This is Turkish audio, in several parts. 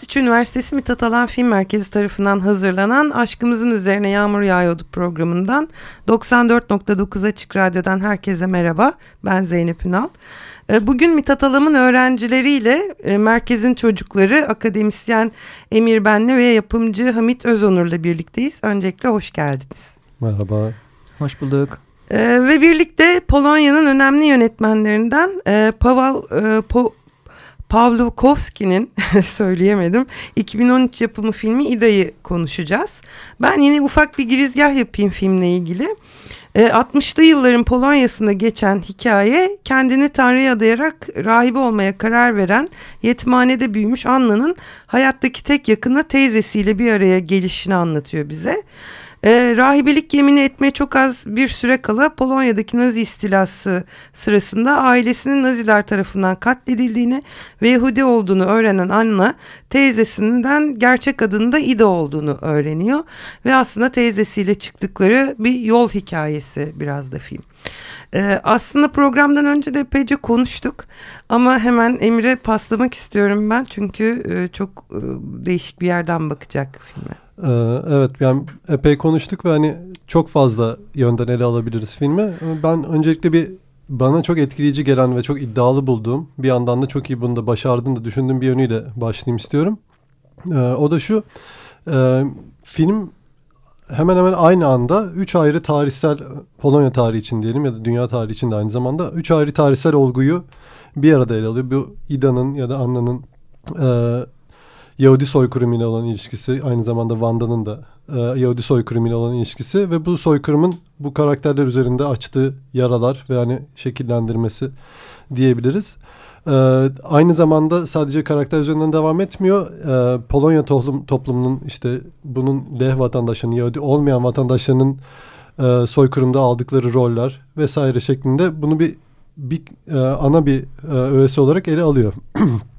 Boğaziçi Üniversitesi Mithat Alan Film Merkezi tarafından hazırlanan Aşkımızın Üzerine Yağmur Yağıyordu programından 94.9 Açık Radyo'dan herkese merhaba. Ben Zeynep Ünal. Ee, bugün Mithat Alam'ın öğrencileriyle e, merkezin çocukları akademisyen Emir Benli ve yapımcı Hamit Özonur'la birlikteyiz. Öncelikle hoş geldiniz. Merhaba. Hoş bulduk. Ee, ve birlikte Polonya'nın önemli yönetmenlerinden e, Pavel e, po, Pawlikowski'nin söyleyemedim 2013 yapımı filmi İda'yı konuşacağız. Ben yine ufak bir girizgah yapayım filmle ilgili. E, 60'lı yılların Polonya'sında geçen hikaye kendini Tanrı'ya adayarak rahibe olmaya karar veren yetimhanede büyümüş Anna'nın hayattaki tek yakını teyzesiyle bir araya gelişini anlatıyor bize. E, rahibelik yemini etmeye çok az bir süre kala Polonya'daki Nazi istilası sırasında ailesinin Naziler tarafından katledildiğini ve Yahudi olduğunu öğrenen Anna teyzesinden gerçek adının da olduğunu öğreniyor. Ve aslında teyzesiyle çıktıkları bir yol hikayesi biraz da film. Ee, aslında programdan önce de epeyce konuştuk ama hemen Emir'e paslamak istiyorum ben çünkü e, çok e, değişik bir yerden bakacak filme. Ee, evet yani epey konuştuk ve hani çok fazla yönden ele alabiliriz filmi. Ben öncelikle bir bana çok etkileyici gelen ve çok iddialı bulduğum bir yandan da çok iyi bunu da başardığını da düşündüğüm bir yönüyle başlayayım istiyorum. Ee, o da şu e, film hemen hemen aynı anda üç ayrı tarihsel Polonya tarihi için diyelim ya da dünya tarihi için de aynı zamanda üç ayrı tarihsel olguyu bir arada ele alıyor. Bu İda'nın ya da Anna'nın e, Yahudi soykırımıyla olan ilişkisi aynı zamanda Wanda'nın da e, Yahudi soykırımıyla olan ilişkisi ve bu soykırımın bu karakterler üzerinde açtığı yaralar ve hani şekillendirmesi diyebiliriz. E, aynı zamanda sadece karakter üzerinden devam etmiyor. E, Polonya toplum, toplumunun işte bunun leh vatandaşlarının Yahudi olmayan vatandaşlarının e, soykırımda aldıkları roller vesaire şeklinde bunu bir, bir e, ana bir e, öğesi olarak ele alıyor.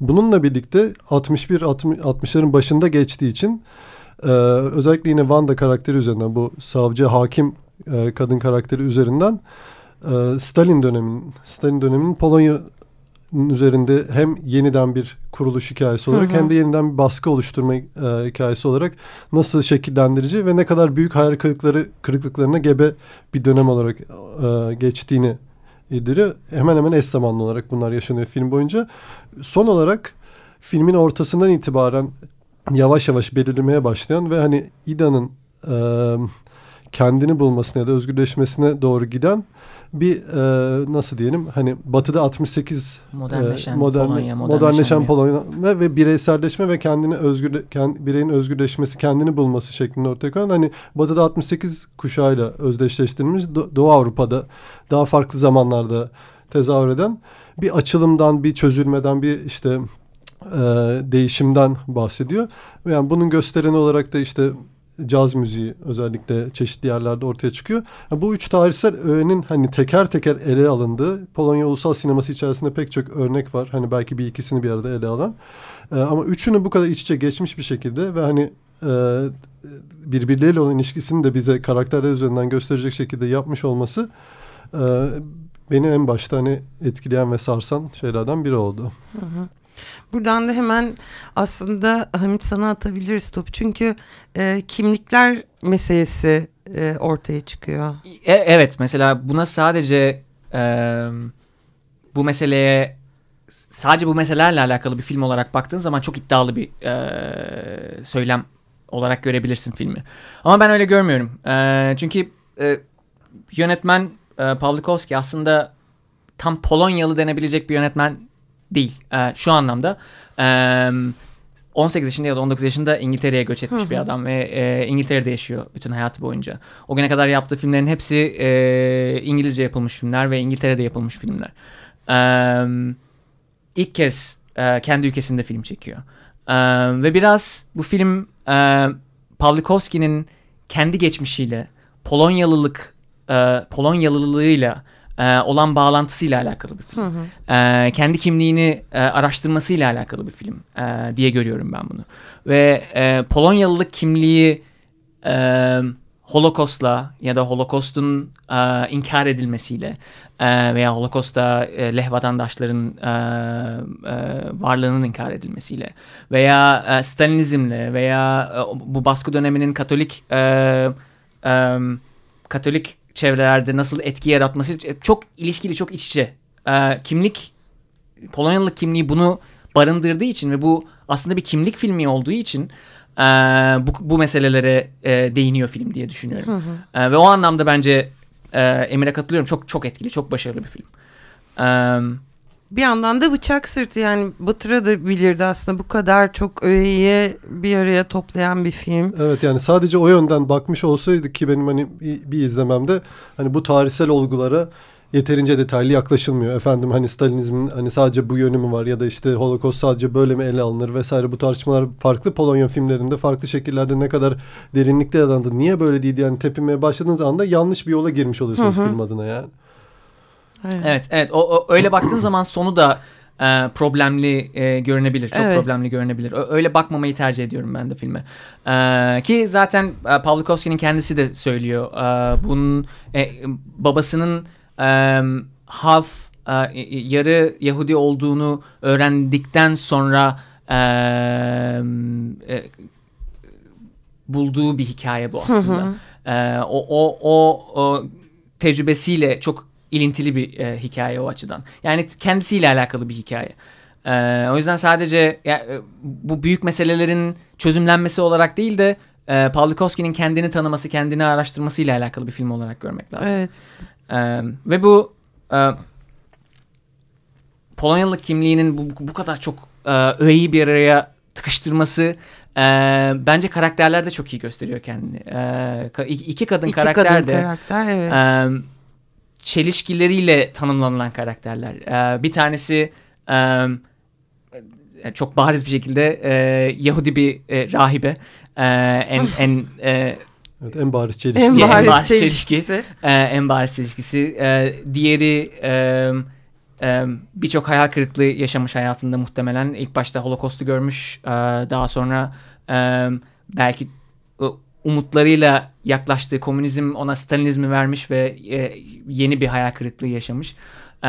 Bununla birlikte 61 60'ların başında geçtiği için e, özellikle yine Wanda karakteri üzerinden bu savcı hakim e, kadın karakteri üzerinden e, Stalin döneminin Stalin döneminin Polonya üzerinde hem yeniden bir kuruluş hikayesi olarak hı hı. hem de yeniden bir baskı oluşturma e, hikayesi olarak nasıl şekillendirici ve ne kadar büyük hayal kırıkları kırıklıklarına gebe bir dönem olarak e, geçtiğini irdiriyor. Hemen hemen eş zamanlı olarak bunlar yaşanıyor film boyunca. Son olarak filmin ortasından itibaren yavaş yavaş belirlemeye başlayan ve hani İda'nın e, kendini bulmasına ya da özgürleşmesine doğru giden bir e, nasıl diyelim hani batıda 68 modernleşen e, modern, Polonya, modernleşen, modernleşen Polonya ve, bireyselleşme ve kendini özgür kend, bireyin özgürleşmesi kendini bulması şeklinde ortaya koyan hani batıda 68 kuşağıyla özdeşleştirilmiş Doğu Avrupa'da daha farklı zamanlarda tezahür eden bir açılımdan bir çözülmeden bir işte e, değişimden bahsediyor. Yani bunun göstereni olarak da işte caz müziği özellikle çeşitli yerlerde ortaya çıkıyor. Yani bu üç tarihsel öğenin hani teker teker ele alındığı Polonya ulusal sineması içerisinde pek çok örnek var. Hani belki bir ikisini bir arada ele alan. Ee, ama üçünü bu kadar iç içe geçmiş bir şekilde ve hani e, birbirleriyle olan ilişkisini de bize karakterler üzerinden gösterecek şekilde yapmış olması e, beni en başta hani etkileyen ve sarsan şeylerden biri oldu. Hı hı. Buradan da hemen aslında Hamit sana atabiliriz top. Çünkü e, kimlikler meselesi e, ortaya çıkıyor. E, evet mesela buna sadece e, bu meseleye sadece bu meselelerle alakalı bir film olarak baktığın zaman çok iddialı bir e, söylem olarak görebilirsin filmi. Ama ben öyle görmüyorum. E, çünkü e, yönetmen e, Pawlikowski aslında tam Polonyalı denebilecek bir yönetmen değil. E, şu anlamda e, 18 yaşında ya da 19 yaşında İngiltere'ye göç etmiş bir adam ve e, İngiltere'de yaşıyor bütün hayatı boyunca. O güne kadar yaptığı filmlerin hepsi e, İngilizce yapılmış filmler ve İngiltere'de yapılmış filmler. E, ilk kez e, kendi ülkesinde film çekiyor. E, ve biraz bu film e, Pawlikowski'nin kendi geçmişiyle Polonyalılık e, Polonyalılığıyla e, olan bağlantısıyla alakalı bir film. E, kendi kimliğini e, araştırmasıyla alakalı bir film e, diye görüyorum ben bunu. Ve e, Polonyalılık kimliği e, Holocaust'la ya da Holocaust'un e, inkar edilmesiyle e, veya Holocaust'ta e, leh vatandaşların e, e, varlığının inkar edilmesiyle veya e, Stalinizmle veya e, bu baskı döneminin Katolik e, e, Katolik çevrelerde nasıl etki yaratması çok ilişkili, çok iç içe. E, kimlik, Polonyalılık kimliği bunu barındırdığı için ve bu aslında bir kimlik filmi olduğu için e, bu, bu meselelere e, değiniyor film diye düşünüyorum. E, ve o anlamda bence e, Emir'e katılıyorum. Çok çok etkili, çok başarılı bir film. E, Bir yandan da bıçak sırtı yani Batıra da bilirdi aslında bu kadar çok öğeyi bir araya toplayan bir film. Evet yani sadece o yönden bakmış olsaydı ki benim hani bir, izlememde hani bu tarihsel olgulara yeterince detaylı yaklaşılmıyor. Efendim hani Stalinizmin hani sadece bu yönü mü var ya da işte Holocaust sadece böyle mi ele alınır vesaire bu tartışmalar farklı Polonya filmlerinde farklı şekillerde ne kadar derinlikle ele alındı. Niye böyle değil yani tepinmeye başladığınız anda yanlış bir yola girmiş oluyorsunuz film adına yani. Evet, evet. O, o- öyle baktığın zaman sonu da e, problemli e, görünebilir. Çok Evet. problemli görünebilir. Ö- öyle bakmamayı tercih ediyorum ben de filme. E, ki zaten e, Pawlikowski'nin kendisi de söylüyor. E, bunun e, babasının e, Hav e, yarı Yahudi olduğunu öğrendikten sonra e, e, bulduğu bir hikaye bu aslında. E, o, o, o, o tecrübesiyle çok ilintili bir e, hikaye o açıdan. Yani kendisiyle alakalı bir hikaye. E, o yüzden sadece ya, e, bu büyük meselelerin çözümlenmesi olarak değil de e, Pawlikowski'nin kendini tanıması, kendini araştırmasıyla alakalı bir film olarak görmek lazım. Evet. E, ve bu e, Polonyalı kimliğinin bu, bu kadar çok e, öğeyi bir araya tıkıştırması e, bence karakterlerde çok iyi gösteriyor kendini. E, iki kadın İki karakter kadın de karakter evet. e, çelişkileriyle tanımlanılan karakterler. E, bir tanesi e, çok bariz bir şekilde e, Yahudi bir e, rahibe. E, en en e, Evet, en bariz çelişki. en en bariz bariz çelişkisi. e, en bariz çelişkisi. E, diğeri e, e, birçok hayal kırıklığı yaşamış hayatında muhtemelen. İlk başta Holocaust'u görmüş. e, daha sonra e, belki umutlarıyla yaklaştığı komünizm ona Stalinizmi vermiş ve e, yeni bir hayal kırıklığı yaşamış. E,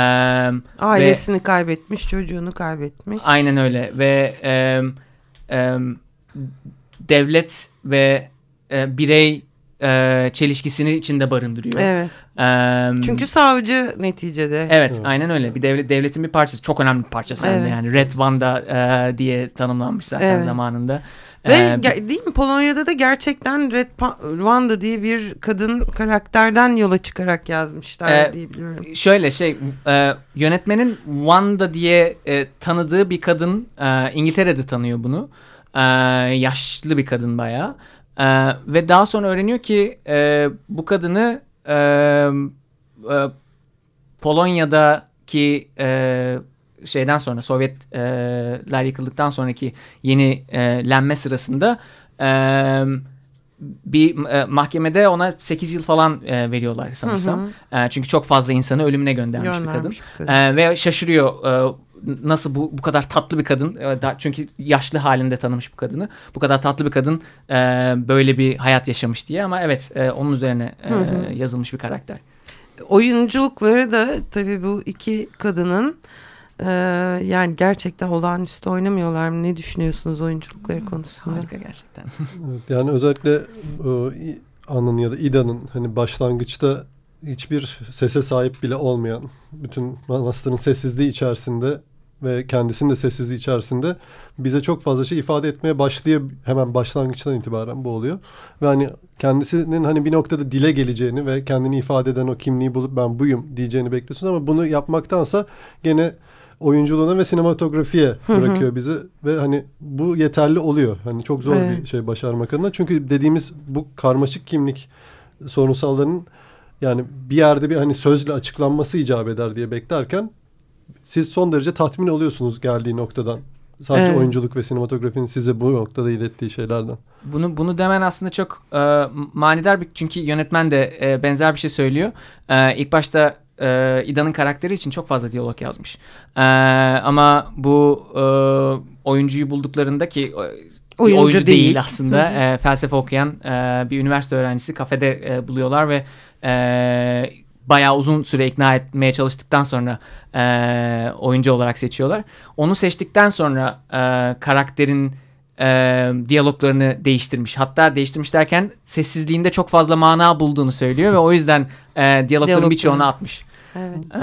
Ailesini kaybetmiş, çocuğunu kaybetmiş. Aynen öyle ve e, e, devlet ve e, birey e, çelişkisini içinde barındırıyor. Evet. E, Çünkü savcı neticede. Evet, Evet. aynen öyle. Bir devlet devletin bir parçası. Çok önemli bir parçası Evet. yani. Red Wanda e, diye tanımlanmış zaten Evet. zamanında. Ve E, ge- değil mi Polonya'da da gerçekten Red Wanda diye bir kadın karakterden yola çıkarak yazmışlar Ee, diye biliyorum. Şöyle şey e, yönetmenin Wanda diye e, tanıdığı bir kadın e, İngiltere'de tanıyor bunu. E, yaşlı bir kadın bayağı. E, ve daha sonra öğreniyor ki e, bu kadını e, e, Polonya'daki e, şeyden sonra Sovyetler yıkıldıktan sonraki yeni e, lenme sırasında bir e, mahkemede ona 8 yıl falan e, veriyorlar sanırsam. E, çünkü çok fazla insanı ölümüne göndermiş, bir kadın. Göndermiş bir kadın. E, ve şaşırıyor e, nasıl bu bu kadar tatlı bir kadın e, da- çünkü yaşlı halinde tanımış bu kadını. Bu kadar tatlı bir kadın e, böyle bir hayat yaşamış diye ama evet e, onun üzerine e, yazılmış bir karakter. Oyunculukları da tabii bu iki kadının e, yani gerçekten olağanüstü oynamıyorlar mı? Ne düşünüyorsunuz oyunculukları konusunda? Harika gerçekten. Evet, yani özellikle o, İ- Anna'nın ya da İda'nın hani başlangıçta hiçbir sese sahip bile olmayan bütün Master'ın sessizliği içerisinde ve kendisinin de sessizliği içerisinde bize çok fazla şey ifade etmeye başlıyor hemen başlangıçtan itibaren bu oluyor. Ve hani kendisinin hani bir noktada dile geleceğini ve kendini ifade eden o kimliği bulup ben buyum diyeceğini bekliyorsunuz ama bunu yapmaktansa gene oyunculuğuna ve sinematografiye bırakıyor bizi ve hani bu yeterli oluyor. Hani çok zor Evet. bir şey başarmak adına. Çünkü dediğimiz bu karmaşık kimlik sorunsallarının yani bir yerde bir hani sözle açıklanması icap eder diye beklerken siz son derece tatmin oluyorsunuz geldiği noktadan. Sadece Evet. oyunculuk ve sinematografinin size bu noktada ilettiği şeylerden. Bunu bunu demen aslında çok e, manidar bir çünkü yönetmen de e, benzer bir şey söylüyor. E, ilk başta e, İda'nın karakteri için çok fazla diyalog yazmış. E, ama bu e, oyuncuyu bulduklarında ki e, Oyuncu oyuncu, değil. değil. aslında e, felsefe okuyan e, bir üniversite öğrencisi kafede e, buluyorlar ve e, bayağı uzun süre ikna etmeye çalıştıktan sonra e, oyuncu olarak seçiyorlar. Onu seçtikten sonra e, karakterin e, diyaloglarını değiştirmiş. Hatta değiştirmiş derken sessizliğinde çok fazla mana bulduğunu söylüyor ve o yüzden e, diyalogların Diyalogları. birçoğunu atmış. Evet. E,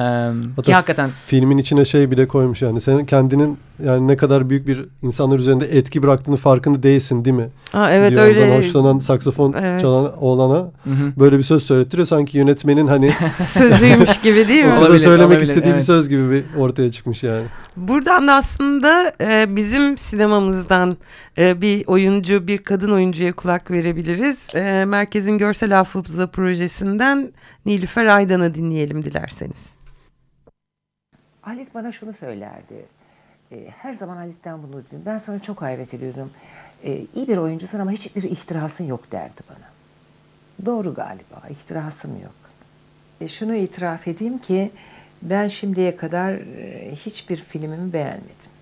Hatta ki hakikaten Filmin içine şey bile koymuş yani senin kendinin yani ne kadar büyük bir insanlar üzerinde etki bıraktığını farkında değilsin değil mi? Aa, evet diyor. öyle Ondan hoşlanan saksafon Evet. çalan oğlana Hı hı. böyle bir söz söylettiriyor. Sanki yönetmenin hani sözüymüş gibi değil mi? Olabilir, söylemek olabilir, istediği bir evet. söz gibi bir ortaya çıkmış yani. Buradan da aslında e, bizim sinemamızdan e, bir oyuncu, bir kadın oyuncuya kulak verebiliriz. E, Merkezin Görsel Hafıza projesinden Nilüfer Aydan'ı dinleyelim dilerseniz. Halit bana şunu söylerdi. E, her zaman Halit'ten bunu duydum. Ben sana çok hayret ediyordum. E, iyi bir oyuncusun ama hiçbir ihtirasın yok derdi bana. Doğru galiba. ihtirasım yok. E, şunu itiraf edeyim ki ben şimdiye kadar e, hiçbir filmimi beğenmedim.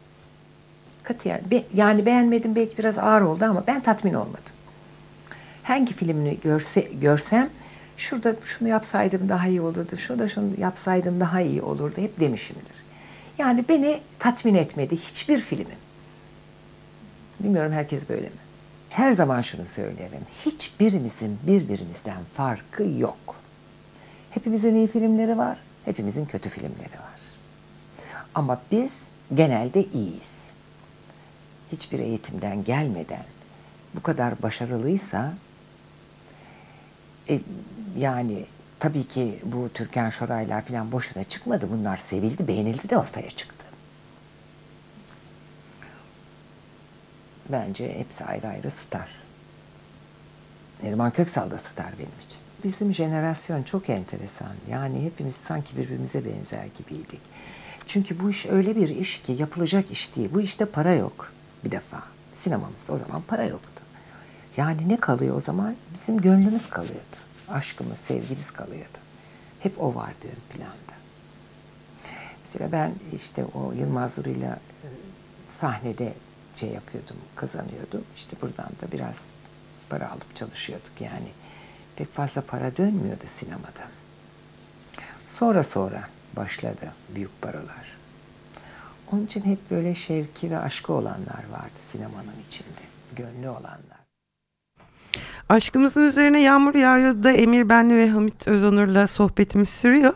Katiyen. Be- yani beğenmedim belki biraz ağır oldu ama ben tatmin olmadım. Hangi filmini görse, görsem şurada şunu yapsaydım daha iyi olurdu, şurada şunu yapsaydım daha iyi olurdu hep demişimdir. Yani beni tatmin etmedi hiçbir filmi. Bilmiyorum herkes böyle mi? Her zaman şunu söylerim. Hiçbirimizin birbirimizden farkı yok. Hepimizin iyi filmleri var, hepimizin kötü filmleri var. Ama biz genelde iyiyiz. Hiçbir eğitimden gelmeden bu kadar başarılıysa e, yani tabii ki bu Türkan Şoraylar falan boşuna çıkmadı. Bunlar sevildi, beğenildi de ortaya çıktı. Bence hepsi ayrı ayrı star. Neriman Köksal da star benim için. Bizim jenerasyon çok enteresan. Yani hepimiz sanki birbirimize benzer gibiydik. Çünkü bu iş öyle bir iş ki yapılacak iş değil. Bu işte para yok bir defa. Sinemamızda o zaman para yoktu. Yani ne kalıyor o zaman? Bizim gönlümüz kalıyordu. Aşkımız, sevgimiz kalıyordu. Hep o vardı ön planda. Mesela ben işte o Yılmaz Vuru'yla e, sahnede şey yapıyordum, kazanıyordum. İşte buradan da biraz para alıp çalışıyorduk yani. Pek fazla para dönmüyordu sinemada. Sonra sonra başladı büyük paralar. Onun için hep böyle şevki ve aşkı olanlar vardı sinemanın içinde. Gönlü olanlar. Aşkımızın üzerine yağmur yağıyor da Emir Benli ve Hamit Özonur'la sohbetimiz sürüyor.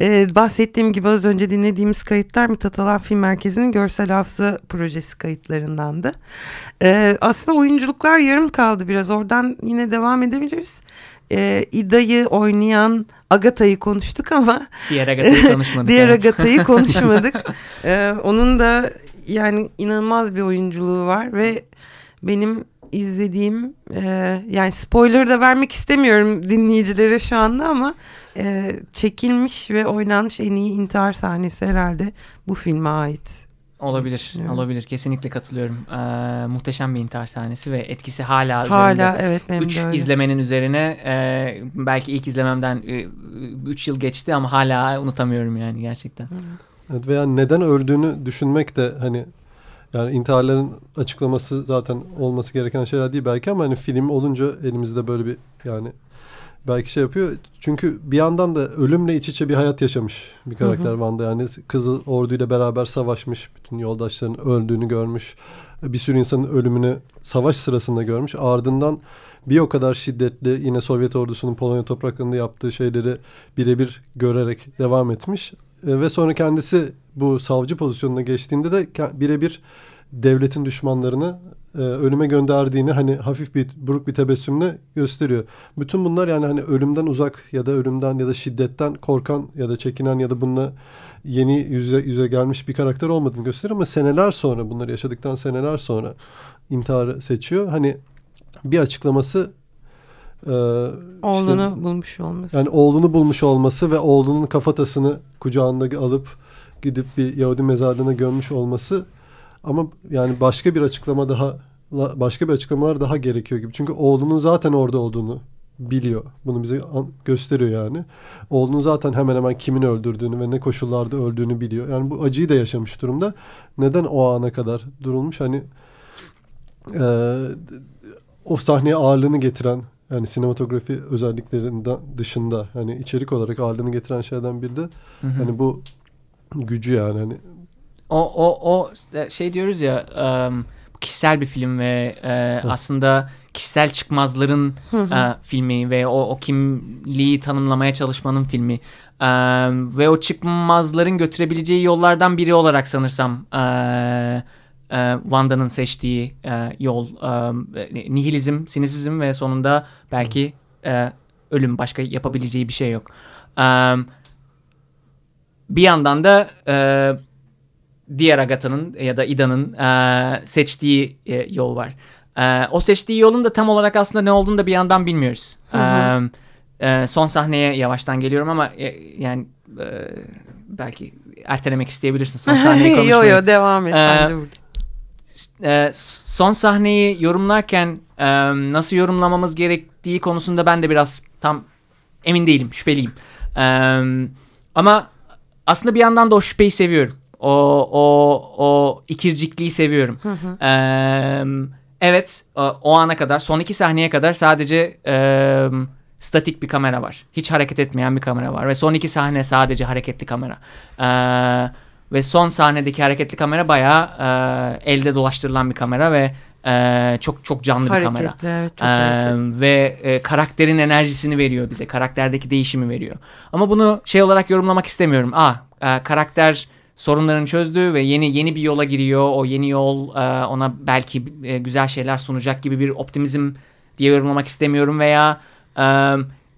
Ee, bahsettiğim gibi az önce dinlediğimiz kayıtlar Mithat Alan Film Merkezi'nin görsel hafıza projesi kayıtlarındandı. Ee, aslında oyunculuklar yarım kaldı biraz oradan yine devam edebiliriz. Ee, İda'yı oynayan Agatha'yı konuştuk ama diğer Agatha'yı konuşmadık. Diğer evet. Agatha'yı konuşmadık. Ee, onun da yani inanılmaz bir oyunculuğu var ve benim izlediğim e, yani spoiler da vermek istemiyorum dinleyicilere şu anda ama e, çekilmiş ve oynanmış en iyi intihar sahnesi herhalde bu filme ait. Olabilir, olabilir. Kesinlikle katılıyorum. Ee, muhteşem bir intihar sahnesi ve etkisi hala, üzerinde. Hala evet benim Üç de öyle. izlemenin üzerine e, belki ilk izlememden 3 yıl geçti ama hala unutamıyorum yani gerçekten. Evet veya neden öldüğünü düşünmek de hani yani intiharların açıklaması zaten olması gereken şeyler değil belki ama hani film olunca elimizde böyle bir yani belki şey yapıyor. Çünkü bir yandan da ölümle iç içe bir hayat yaşamış bir karakter Van'da. Yani kızı orduyla beraber savaşmış. Bütün yoldaşlarının öldüğünü görmüş. Bir sürü insanın ölümünü savaş sırasında görmüş. Ardından bir o kadar şiddetli yine Sovyet ordusunun Polonya topraklarında yaptığı şeyleri birebir görerek devam etmiş. E, ve sonra kendisi bu savcı pozisyonuna geçtiğinde de birebir devletin düşmanlarını e, ölüme gönderdiğini hani hafif bir buruk bir tebessümle gösteriyor. Bütün bunlar yani hani ölümden uzak ya da ölümden ya da şiddetten korkan ya da çekinen ya da bununla yeni yüze yüze gelmiş bir karakter olmadığını gösteriyor ama seneler sonra bunları yaşadıktan seneler sonra intiharı seçiyor. Hani bir açıklaması e, Oğlunu işte, bulmuş olması. yani oğlunu bulmuş olması ve oğlunun kafatasını kucağında alıp gidip bir Yahudi mezarlığına gömmüş olması ama yani başka bir açıklama daha başka bir açıklamalar daha gerekiyor gibi. Çünkü oğlunun zaten orada olduğunu biliyor. Bunu bize gösteriyor yani. Oğlunun zaten hemen hemen kimin öldürdüğünü ve ne koşullarda öldüğünü biliyor. Yani bu acıyı da yaşamış durumda. Neden o ana kadar durulmuş? Hani e, o sahneye ağırlığını getiren yani sinematografi özelliklerinden dışında hani içerik olarak ağırlığını getiren şeyden biri de Hı hı. hani bu gücü yani hani O o o şey diyoruz ya um, kişisel bir film ve e, aslında kişisel çıkmazların e, filmi ve o, o kimliği tanımlamaya çalışmanın filmi. E, ve o çıkmazların götürebileceği yollardan biri olarak sanırsam e, e, Wanda'nın seçtiği e, yol e, nihilizm, sinisizm ve sonunda belki e, ölüm başka yapabileceği bir şey yok. E, bir yandan da e, diğer Agatha'nın ya da Ida'nın e, seçtiği e, yol var. E, o seçtiği yolun da tam olarak aslında ne olduğunu da bir yandan bilmiyoruz. Hı hı. E, e, son sahneye yavaştan geliyorum ama e, yani e, belki ertelemek isteyebilirsin son sahneyi yo konuşmayı. yo devam et. Burada. E, son sahneyi yorumlarken e, nasıl yorumlamamız gerektiği konusunda ben de biraz tam emin değilim, şüpheliyim. E, ama aslında bir yandan da o şüpheyi seviyorum. O o o ikircikliği seviyorum. E, evet, o, o ana kadar, son iki sahneye kadar sadece e, statik bir kamera var. Hiç hareket etmeyen bir kamera var ve son iki sahne sadece hareketli kamera. Eee ve son sahnedeki hareketli kamera bayağı e, elde dolaştırılan bir kamera ve e, çok çok canlı bir kamera. Hareketli evet çok E, hareketli. ve e, karakterin enerjisini veriyor bize. Karakterdeki değişimi veriyor. Ama bunu şey olarak yorumlamak istemiyorum. Ah e, karakter sorunlarını çözdü ve yeni yeni bir yola giriyor. O yeni yol e, ona belki e, güzel şeyler sunacak gibi bir optimizm diye yorumlamak istemiyorum veya e,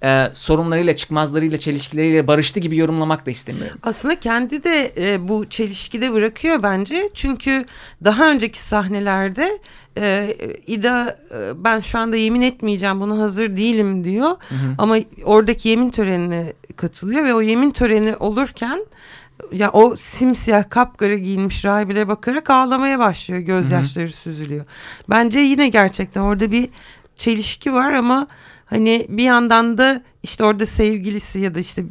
e, sorunlarıyla, çıkmazlarıyla, çelişkileriyle barıştı gibi yorumlamak da istemiyorum. Aslında kendi de e, bu çelişkide bırakıyor bence. Çünkü daha önceki sahnelerde e, İda e, ben şu anda yemin etmeyeceğim buna hazır değilim diyor. Ama oradaki yemin törenine katılıyor ve o yemin töreni olurken ya o simsiyah kapkara giyinmiş rahibelere bakarak ağlamaya başlıyor. Gözyaşları süzülüyor. Bence yine gerçekten orada bir çelişki var ama hani bir yandan da işte orada sevgilisi ya da işte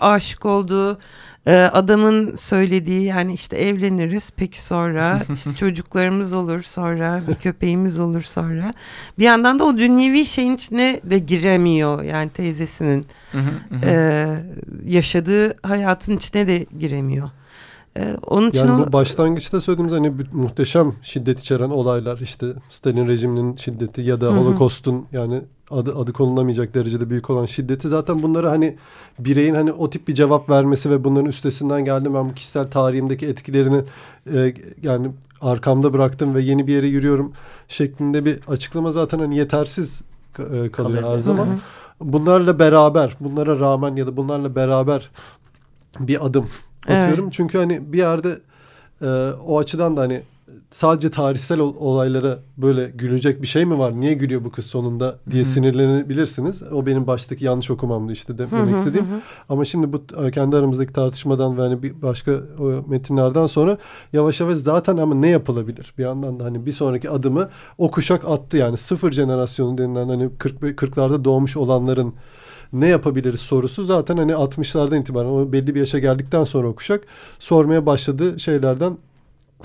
aşık olduğu e, adamın söylediği yani işte evleniriz peki sonra işte çocuklarımız olur sonra bir köpeğimiz olur sonra bir yandan da o dünyevi şeyin içine de giremiyor yani teyzesinin e, yaşadığı hayatın içine de giremiyor. E, onun için Yani o, bu başlangıçta söylediğimiz hani muhteşem şiddet içeren olaylar işte Stalin rejiminin şiddeti ya da. Holocaust'un yani adı adı konulamayacak derecede büyük olan şiddeti zaten bunları hani bireyin hani o tip bir cevap vermesi ve bunların üstesinden geldim ben bu kişisel tarihimdeki etkilerini e, yani arkamda bıraktım ve yeni bir yere yürüyorum şeklinde bir açıklama zaten hani yetersiz e, kalıyor her zaman. Hı hı. Bunlarla beraber bunlara rağmen ya da bunlarla beraber bir adım Evet. atıyorum. Çünkü hani bir yerde e, o açıdan da hani sadece tarihsel ol- olaylara böyle gülecek bir şey mi var? Niye gülüyor bu kız sonunda diye hı. sinirlenebilirsiniz. O benim baştaki yanlış okumamdı işte de, demek istediğim. Ama şimdi bu e, kendi aramızdaki tartışmadan ve hani bir başka o metinlerden sonra yavaş yavaş zaten ama ne yapılabilir? Bir yandan da hani bir sonraki adımı o kuşak attı yani sıfır jenerasyonu denilen hani 40 ve 40'larda doğmuş olanların ne yapabiliriz sorusu zaten hani 60'lardan itibaren o belli bir yaşa geldikten sonra o kuşak sormaya başladığı şeylerden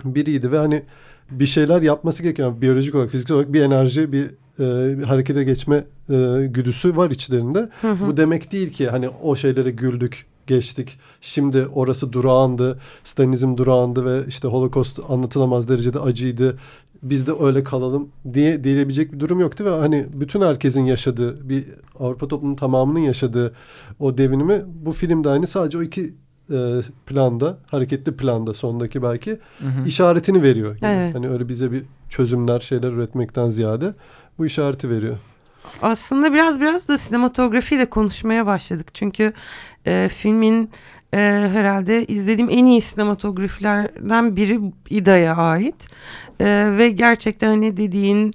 biriydi ve hani bir şeyler yapması gerekiyor. Yani biyolojik olarak, fiziksel olarak bir enerji, bir, e, bir harekete geçme e, güdüsü var içlerinde. Hı hı. Bu demek değil ki hani o şeylere güldük, geçtik. Şimdi orası durağandı, Stalinizm durağandı ve işte Holocaust anlatılamaz derecede acıydı. Biz de öyle kalalım diye diyebilecek bir durum yoktu ve hani bütün herkesin yaşadığı bir Avrupa toplumunun tamamının yaşadığı o devinimi bu filmde hani sadece o iki e, planda hareketli planda sondaki belki Hı hı. işaretini veriyor. Yani Evet. Hani öyle bize bir çözümler, şeyler üretmekten ziyade bu işareti veriyor. Aslında biraz biraz da sinematografiyle konuşmaya başladık. Çünkü e, filmin e, herhalde izlediğim en iyi sinematografilerden biri İda'ya ait. E, ve gerçekten hani dediğin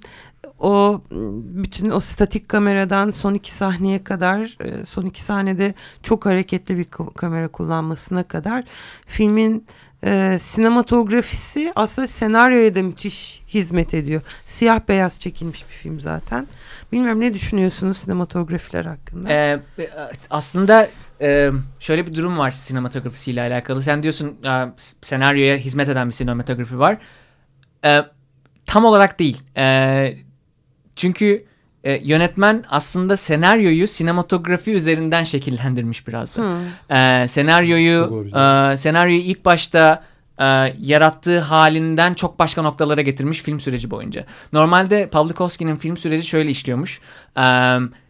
o bütün o statik kameradan son iki sahneye kadar e, son iki sahnede çok hareketli bir kamera kullanmasına kadar filmin e, sinematografisi aslında senaryoya da müthiş hizmet ediyor. Siyah beyaz çekilmiş bir film zaten. Bilmiyorum ne düşünüyorsunuz sinematografiler hakkında? Ee, aslında e, şöyle bir durum var sinematografisiyle alakalı. Sen diyorsun e, senaryoya hizmet eden bir sinematografi var. E, tam olarak değil. E, çünkü e, yönetmen aslında senaryoyu sinematografi üzerinden şekillendirmiş biraz da. Hmm. E, senaryoyu e, senaryoyu ilk başta e, yarattığı halinden çok başka noktalara getirmiş film süreci boyunca. Normalde Pavlikovski'nin film süreci şöyle işliyormuş. E,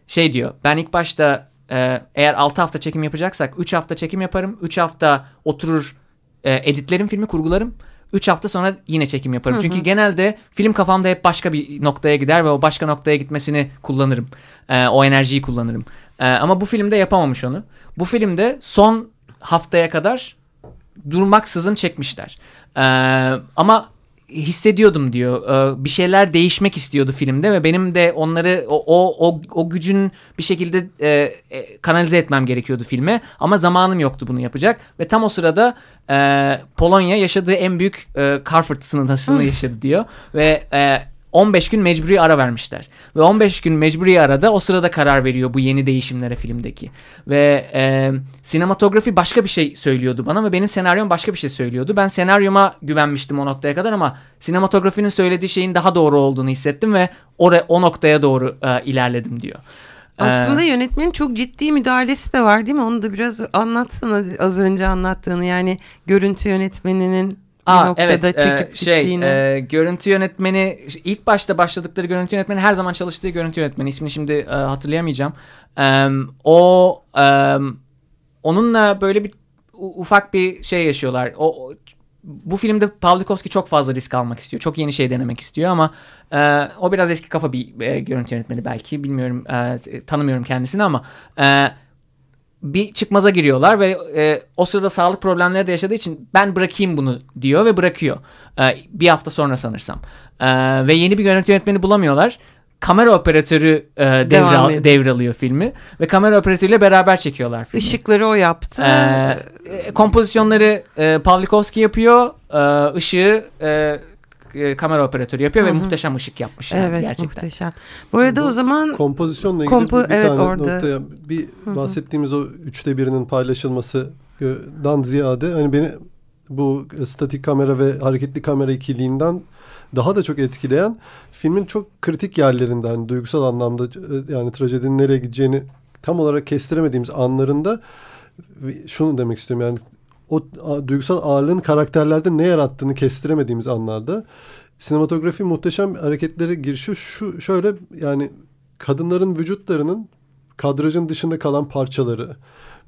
şey diyor ben ilk başta e, eğer 6 hafta çekim yapacaksak 3 hafta çekim yaparım. 3 hafta oturur e, editlerim filmi kurgularım. 3 hafta sonra yine çekim yaparım. Hı hı. Çünkü genelde film kafamda hep başka bir noktaya gider ve o başka noktaya gitmesini kullanırım. Ee, o enerjiyi kullanırım. Ee, ama bu filmde yapamamış onu. Bu filmde son haftaya kadar durmaksızın çekmişler. Ee, ama hissediyordum diyor. Ee, bir şeyler değişmek istiyordu filmde ve benim de onları o o o, gücün bir şekilde e, e, kanalize etmem gerekiyordu filme. Ama zamanım yoktu bunu yapacak. Ve tam o sırada e, Polonya yaşadığı en büyük e, kar fırtınasını yaşadı diyor. Ve 15 gün mecburi ara vermişler. Ve 15 gün mecburi arada o sırada karar veriyor bu yeni değişimlere filmdeki. Ve e, sinematografi başka bir şey söylüyordu bana ve benim senaryom başka bir şey söylüyordu. Ben senaryoma güvenmiştim o noktaya kadar ama sinematografinin söylediği şeyin daha doğru olduğunu hissettim ve o, o noktaya doğru e, ilerledim diyor. E, Aslında yönetmenin çok ciddi müdahalesi de var değil mi? Onu da biraz anlatsana az önce anlattığını yani görüntü yönetmeninin Aa, noktada evet, çekip e, şey, e, görüntü yönetmeni ilk başta başladıkları görüntü yönetmeni her zaman çalıştığı görüntü yönetmeni ismini şimdi e, hatırlayamayacağım. E, o e, onunla böyle bir ufak bir şey yaşıyorlar. O bu filmde Pavlikovski çok fazla risk almak istiyor. Çok yeni şey denemek istiyor ama e, o biraz eski kafa bir e, görüntü yönetmeni belki. Bilmiyorum, e, tanımıyorum kendisini ama e, bir çıkmaza giriyorlar ve e, o sırada sağlık problemleri de yaşadığı için ben bırakayım bunu diyor ve bırakıyor. E, bir hafta sonra sanırsam. E, ve yeni bir görüntü yönetmeni bulamıyorlar. Kamera operatörü e, devral, devralıyor filmi ve kamera operatörüyle beraber çekiyorlar filmi. Işıkları o yaptı. E, e, kompozisyonları e, Pavlikovski yapıyor. E, ışığı e, e, kamera operatörü yapıyor Hı-hı. ve muhteşem ışık yapmış yani evet, gerçekten. muhteşem. Bu arada Bu, o zaman kompozisyonla ilgili kompo, bir, bir evet, tane orada. noktaya bir Hı-hı. bahsettiğimiz o üçte birinin paylaşılmasından ziyade hani beni bu statik kamera ve hareketli kamera ikiliğinden daha da çok etkileyen filmin çok kritik yerlerinden hani duygusal anlamda e, yani trajedinin nereye gideceğini tam olarak kestiremediğimiz anlarında şunu demek istiyorum yani o duygusal ağırlığın karakterlerde ne yarattığını kestiremediğimiz anlarda sinematografi muhteşem hareketleri girişiyor. Şu şöyle yani kadınların vücutlarının kadrajın dışında kalan parçaları,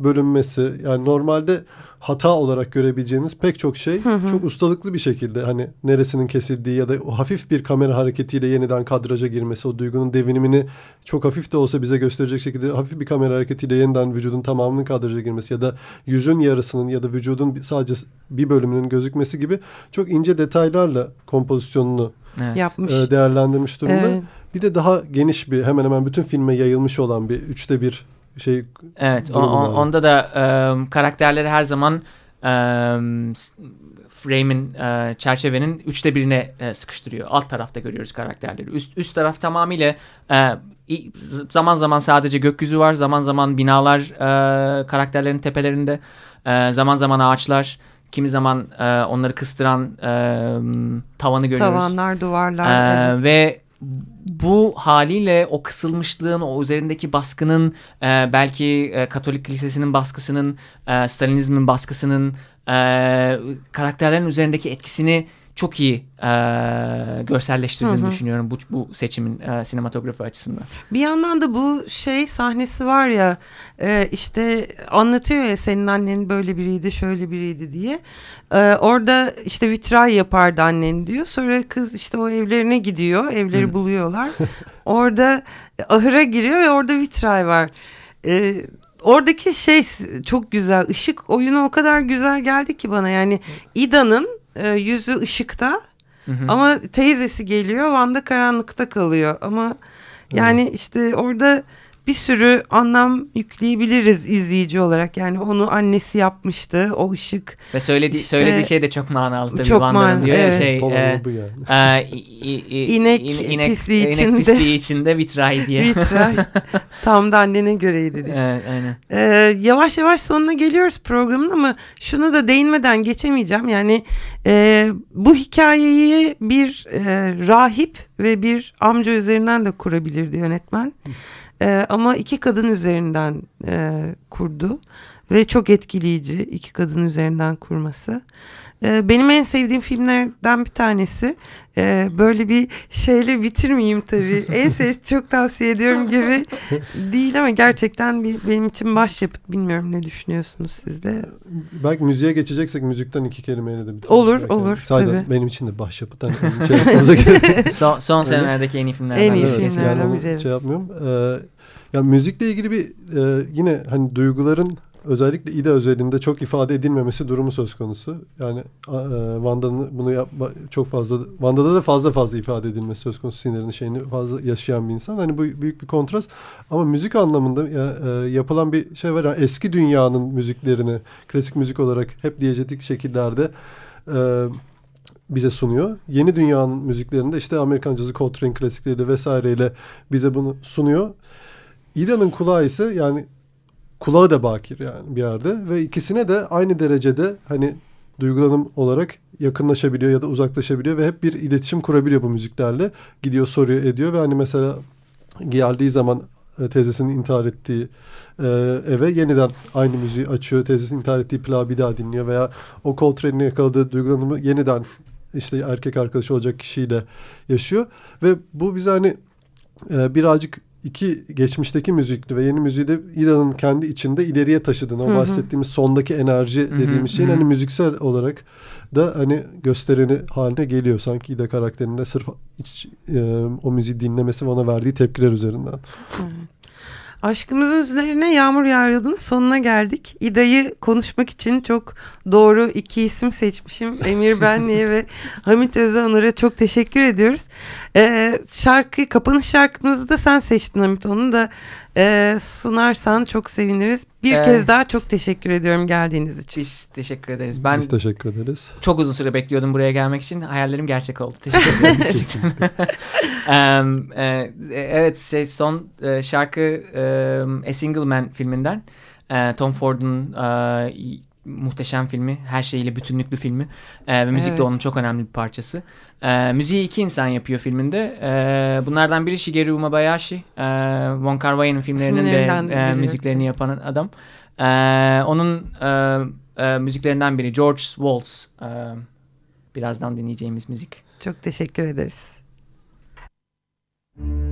bölünmesi yani normalde hata olarak görebileceğiniz pek çok şey hı hı. çok ustalıklı bir şekilde hani neresinin kesildiği ya da o hafif bir kamera hareketiyle yeniden kadraja girmesi o duygunun devinimini çok hafif de olsa bize gösterecek şekilde hafif bir kamera hareketiyle yeniden vücudun tamamının kadraja girmesi ya da yüzün yarısının ya da vücudun sadece bir bölümünün gözükmesi gibi çok ince detaylarla kompozisyonunu evet. yapmış. E, değerlendirmiş durumda. Evet. Bir de daha geniş bir hemen hemen bütün filme yayılmış olan bir üçte bir şey Evet on, on, onda da e, karakterleri her zaman e, frame'in e, çerçevenin üçte birine e, sıkıştırıyor. Alt tarafta görüyoruz karakterleri. Üst, üst taraf tamamıyla e, zaman zaman sadece gökyüzü var. Zaman zaman binalar e, karakterlerin tepelerinde. E, zaman zaman ağaçlar. Kimi zaman e, onları kıstıran e, tavanı görüyoruz. Tavanlar, duvarlar. E, evet. Ve bu haliyle o kısılmışlığın, o üzerindeki baskının, e, belki e, Katolik Kilisesi'nin baskısının, e, Stalinizmin baskısının, e, karakterlerin üzerindeki etkisini çok iyi e, görselleştirdiğini Hı hı. düşünüyorum bu, bu seçimin e, sinematografi açısından. Bir yandan da bu şey sahnesi var ya e, işte anlatıyor ya senin annen böyle biriydi şöyle biriydi diye. E, orada işte vitray yapardı annen diyor. Sonra kız işte o evlerine gidiyor. Evleri Hı. buluyorlar. orada ahıra giriyor ve orada vitray var. E, oradaki şey çok güzel. Işık oyunu o kadar güzel geldi ki bana. Yani İda'nın e, yüzü ışıkta Hı hı. ama teyzesi geliyor Van'da karanlıkta kalıyor ama yani işte orada bir sürü anlam yükleyebiliriz izleyici olarak. Yani onu annesi yapmıştı o ışık. Ve söylediği, İşte- söylediği şey de çok manalı tabii. Çok manalı, diyor evet. şey. E, e, i- i- İnek in- pisliği inek içinde. pisliği içinde vitray diye. Vitray tam da annene göreydi diye. Evet, aynen. Ee, yavaş yavaş sonuna geliyoruz programın ama şunu da değinmeden geçemeyeceğim. Yani e, bu hikayeyi bir e, rahip ve bir amca üzerinden de kurabilirdi yönetmen. E, ama iki kadın üzerinden e, kurdu ve çok etkileyici iki kadın üzerinden kurması. E, benim en sevdiğim filmlerden bir tanesi. E, böyle bir şeyle bitirmeyeyim tabii. en sev çok tavsiye ediyorum gibi değil ama gerçekten bir, benim için başyapıt. Bilmiyorum ne düşünüyorsunuz siz de? Belki müziğe geçeceksek müzikten iki kelimeyle de bitirelim. Olur, Belki. olur, Sadece tabii. benim için de başyapıt. Hani şey. Son, son senelerdeki en iyi filmlerden. En iyi biri. filmlerden yani biri, evet. şey yapmıyorum. Ee, ya müzikle ilgili bir e, yine hani duyguların özellikle İda özelinde çok ifade edilmemesi durumu söz konusu. Yani e, Vanda'nın bunu yapma çok fazla Vanda'da da fazla fazla ifade edilmesi söz konusu sinirini şeyini fazla yaşayan bir insan. Hani bu büyük bir kontrast ama müzik anlamında ya, e, yapılan bir şey var. Yani eski dünyanın müziklerini klasik müzik olarak hep diyejetik şekillerde e, bize sunuyor. Yeni dünyanın müziklerinde işte Amerikan cazı, Coltrane klasikleriyle vesaireyle bize bunu sunuyor. İda'nın kulağı ise yani kulağı da bakir yani bir yerde ve ikisine de aynı derecede hani duygulanım olarak yakınlaşabiliyor ya da uzaklaşabiliyor ve hep bir iletişim kurabiliyor bu müziklerle. Gidiyor soruyor ediyor ve hani mesela geldiği zaman e, teyzesinin intihar ettiği e, eve yeniden aynı müziği açıyor. Teyzesinin intihar ettiği plağı bir daha dinliyor veya o Coltrane'in yakaladığı duygulanımı yeniden işte erkek arkadaşı olacak kişiyle yaşıyor ve bu bize hani e, birazcık iki geçmişteki müzikli ve yeni müziği de İda'nın kendi içinde ileriye taşıdığını, o Hı hı. bahsettiğimiz sondaki enerji dediğimiz şeyin hı hı. hani müziksel olarak da hani göstereni haline geliyor sanki İda karakterinde sırf iç, e, o müziği dinlemesi ve ona verdiği tepkiler üzerinden. Aşkımızın üzerine yağmur yağıyordun. Sonuna geldik. İda'yı konuşmak için çok doğru iki isim seçmişim. Emir Benli'ye ve Hamit Özanur'a çok teşekkür ediyoruz. Ee, şarkı, kapanış şarkımızı da sen seçtin Hamit. Onu da e, sunarsan çok seviniriz. Bir Ee, kez daha çok teşekkür ediyorum geldiğiniz için. Biz teşekkür ederiz. Ben Biz teşekkür ederiz. çok uzun süre bekliyordum buraya gelmek için. Hayallerim gerçek oldu. Teşekkür ederim. Em, e, evet şey son e, şarkı e, A Single Man filminden. E, Tom Ford'un e, muhteşem filmi. Her şeyiyle bütünlüklü filmi. E, ve müzik Evet. de onun çok önemli bir parçası. E, müziği iki insan yapıyor filminde. E, bunlardan biri Shigeru Umabayashi. E, Wong Kar Wai'nin filmlerinin de e, müziklerini yapan adam. E, onun e, e, müziklerinden biri George Waltz. E, birazdan dinleyeceğimiz müzik. Çok teşekkür ederiz. Thank